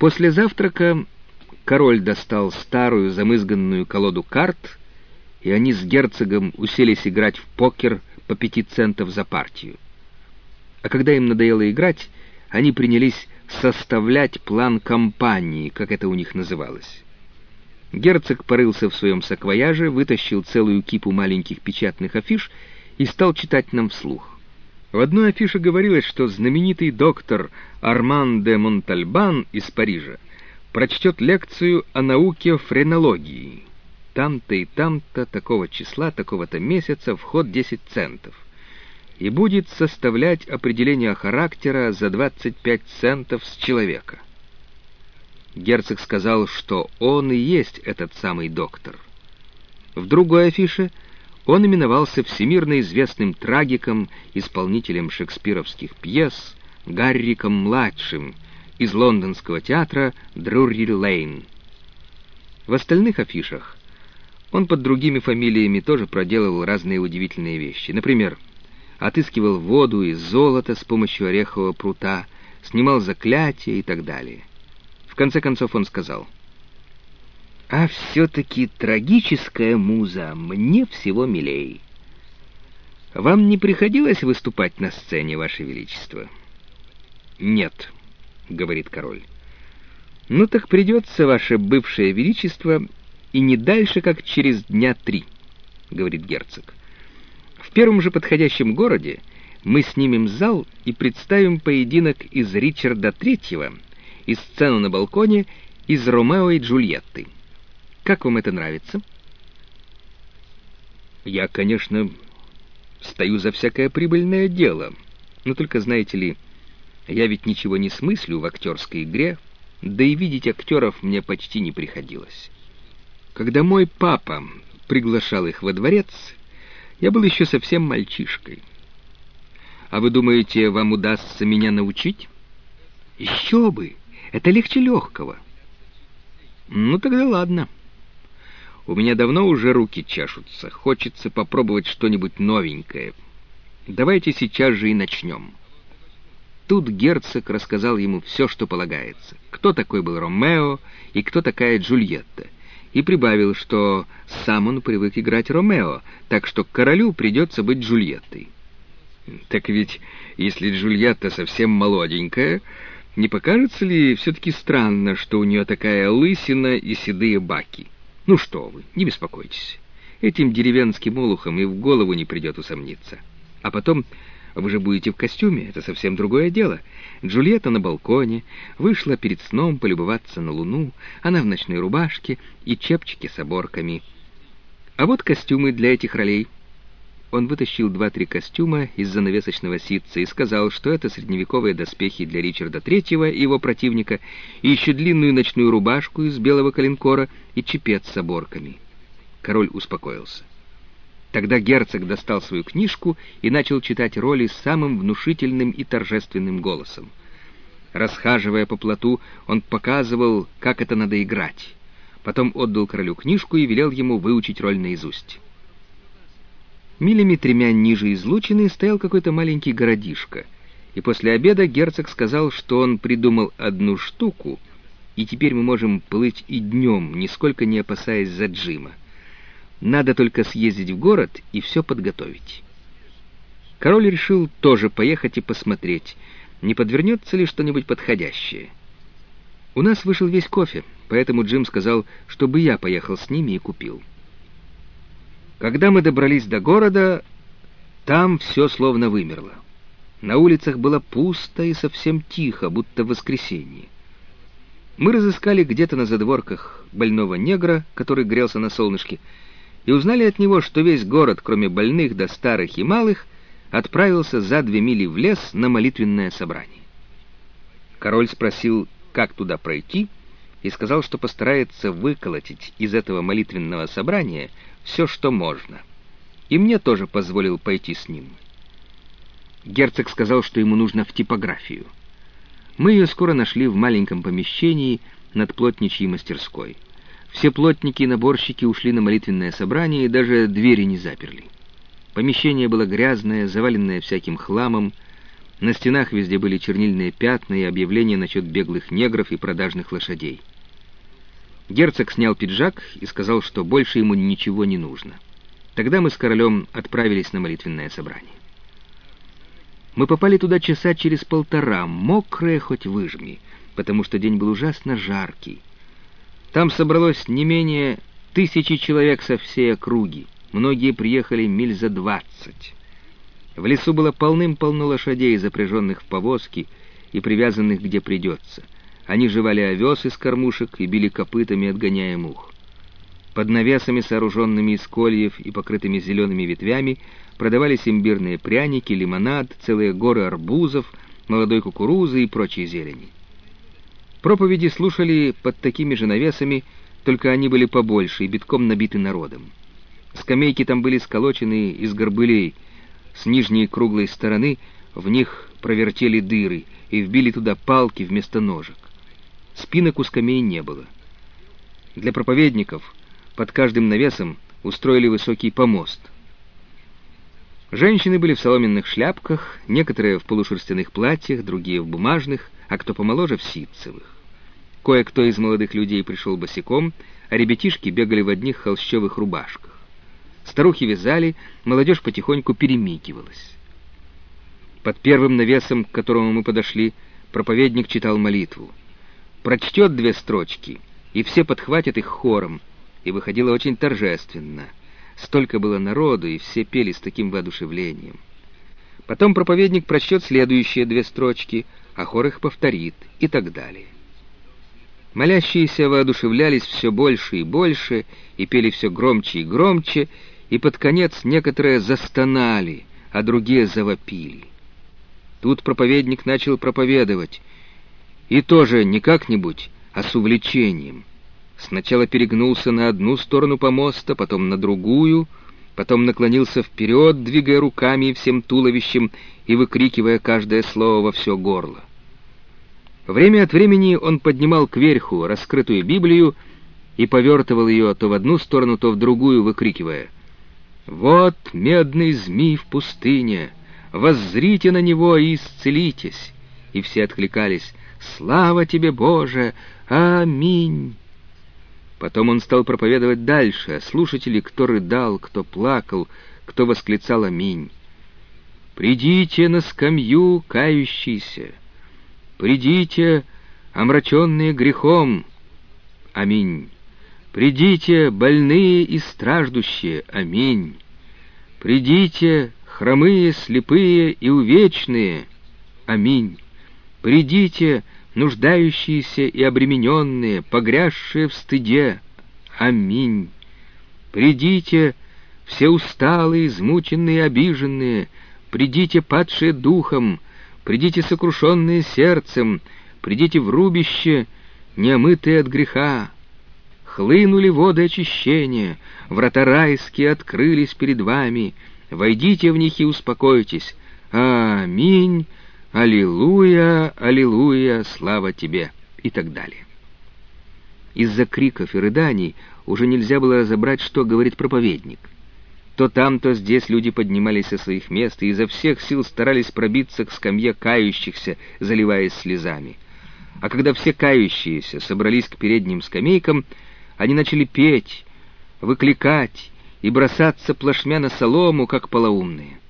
После завтрака король достал старую замызганную колоду карт, и они с герцогом уселись играть в покер по пяти центов за партию. А когда им надоело играть, они принялись составлять план кампании, как это у них называлось. Герцог порылся в своем саквояже, вытащил целую кипу маленьких печатных афиш и стал читать нам вслух. В одной афише говорилось, что знаменитый доктор Арман де Монтальбан из Парижа прочтет лекцию о науке френологии. Там-то и там-то, такого числа, такого-то месяца, вход 10 центов. И будет составлять определение характера за 25 центов с человека. Герцог сказал, что он и есть этот самый доктор. В другой афише он именовался всемирно известным трагиком, исполнителем шекспировских пьес, Гарриком-младшим из лондонского театра Друри-Лейн. В остальных афишах он под другими фамилиями тоже проделывал разные удивительные вещи. Например, отыскивал воду и золото с помощью орехового прута, снимал заклятия и так далее конце концов он сказал, «А все-таки трагическая муза мне всего милей. Вам не приходилось выступать на сцене, Ваше Величество?» «Нет», — говорит король. «Ну так придется, Ваше Бывшее Величество, и не дальше, как через дня три», — говорит герцог. «В первом же подходящем городе мы снимем зал и представим поединок из Ричарда Третьего и сцену на балконе из «Ромео и Джульетты». Как вам это нравится? Я, конечно, стою за всякое прибыльное дело, но только, знаете ли, я ведь ничего не смыслю в актерской игре, да и видеть актеров мне почти не приходилось. Когда мой папа приглашал их во дворец, я был еще совсем мальчишкой. А вы думаете, вам удастся меня научить? Еще бы! Это легче легкого. Ну тогда ладно. У меня давно уже руки чешутся. Хочется попробовать что-нибудь новенькое. Давайте сейчас же и начнем. Тут герцог рассказал ему все, что полагается. Кто такой был Ромео и кто такая Джульетта. И прибавил, что сам он привык играть Ромео, так что королю придется быть Джульеттой. Так ведь, если Джульетта совсем молоденькая, не покажется ли все-таки странно, что у нее такая лысина и седые баки? Ну что вы, не беспокойтесь. Этим деревенским олухам и в голову не придет усомниться. А потом, вы же будете в костюме, это совсем другое дело. Джульетта на балконе, вышла перед сном полюбоваться на луну, она в ночной рубашке и чепчике с оборками. А вот костюмы для этих ролей — он вытащил два-три костюма из занавесочного ситца и сказал, что это средневековые доспехи для Ричарда Третьего и его противника, и еще длинную ночную рубашку из белого коленкора и чепец с оборками. Король успокоился. Тогда герцог достал свою книжку и начал читать роли самым внушительным и торжественным голосом. Расхаживая по плоту, он показывал, как это надо играть. Потом отдал королю книжку и велел ему выучить роль наизусть. Милями тремя ниже излучины стоял какой-то маленький городишко, и после обеда герцог сказал, что он придумал одну штуку, и теперь мы можем плыть и днем, нисколько не опасаясь за Джима. Надо только съездить в город и все подготовить. Король решил тоже поехать и посмотреть, не подвернется ли что-нибудь подходящее. У нас вышел весь кофе, поэтому Джим сказал, чтобы я поехал с ними и купил. Когда мы добрались до города, там все словно вымерло. На улицах было пусто и совсем тихо, будто в воскресенье. Мы разыскали где-то на задворках больного негра, который грелся на солнышке, и узнали от него, что весь город, кроме больных до да старых и малых, отправился за две мили в лес на молитвенное собрание. Король спросил, как туда пройти, и сказал, что постарается выколотить из этого молитвенного собрания все, что можно. И мне тоже позволил пойти с ним. Герцог сказал, что ему нужно в типографию. Мы ее скоро нашли в маленьком помещении над плотничьей мастерской. Все плотники и наборщики ушли на молитвенное собрание и даже двери не заперли. Помещение было грязное, заваленное всяким хламом. На стенах везде были чернильные пятна и объявления насчет беглых негров и продажных лошадей. Герцог снял пиджак и сказал, что больше ему ничего не нужно. Тогда мы с королем отправились на молитвенное собрание. Мы попали туда часа через полтора, мокрые хоть выжми, потому что день был ужасно жаркий. Там собралось не менее тысячи человек со всей округи. Многие приехали миль за двадцать. В лесу было полным-полно лошадей, запряженных в повозки и привязанных где придется. Они жевали овес из кормушек и били копытами, отгоняя мух. Под навесами, сооруженными из кольев и покрытыми зелеными ветвями, продавались имбирные пряники, лимонад, целые горы арбузов, молодой кукурузы и прочей зелени. Проповеди слушали под такими же навесами, только они были побольше и битком набиты народом. Скамейки там были сколочены из горбылей, с нижней круглой стороны в них провертели дыры и вбили туда палки вместо ножек. Спинок у скамей не было. Для проповедников под каждым навесом устроили высокий помост. Женщины были в соломенных шляпках, некоторые в полушерстяных платьях, другие в бумажных, а кто помоложе — в ситцевых. Кое-кто из молодых людей пришел босиком, а ребятишки бегали в одних холщовых рубашках. Старухи вязали, молодежь потихоньку перемигивалась. Под первым навесом, к которому мы подошли, проповедник читал молитву. Прочтет две строчки, и все подхватят их хором, и выходило очень торжественно. Столько было народу, и все пели с таким воодушевлением. Потом проповедник прочтет следующие две строчки, а хор их повторит, и так далее. Молящиеся воодушевлялись все больше и больше, и пели все громче и громче, и под конец некоторые застонали, а другие завопили. Тут проповедник начал проповедовать, и тоже не как-нибудь, а с увлечением. Сначала перегнулся на одну сторону помоста, потом на другую, потом наклонился вперед, двигая руками и всем туловищем и выкрикивая каждое слово во все горло. Время от времени он поднимал кверху раскрытую Библию и повертывал ее то в одну сторону, то в другую, выкрикивая «Вот медный змей в пустыне! Воззрите на него и исцелитесь!» И все откликались «Слава тебе, Боже! Аминь!» Потом он стал проповедовать дальше, слушатели, кто рыдал, кто плакал, кто восклицал «Аминь!» «Придите на скамью, кающийся!» Придите, омраченные грехом. Аминь. Придите, больные и страждущие. Аминь. Придите, хромые, слепые и увечные. Аминь. Придите, нуждающиеся и обремененные, погрязшие в стыде. Аминь. Придите, все усталые, измученные, обиженные, придите, падшие духом, Придите, сокрушенные сердцем, придите в рубище, неомытые от греха. Хлынули воды очищения, врата райские открылись перед вами. Войдите в них и успокойтесь. Аминь, аллилуйя, аллилуйя, слава тебе и так далее. Из-за криков и рыданий уже нельзя было разобрать, что говорит проповедник — то там, то здесь люди поднимались со своих мест и изо всех сил старались пробиться к скамье кающихся, заливаясь слезами. А когда все кающиеся собрались к передним скамейкам, они начали петь, выкликать и бросаться плашмя на солому, как полоумные.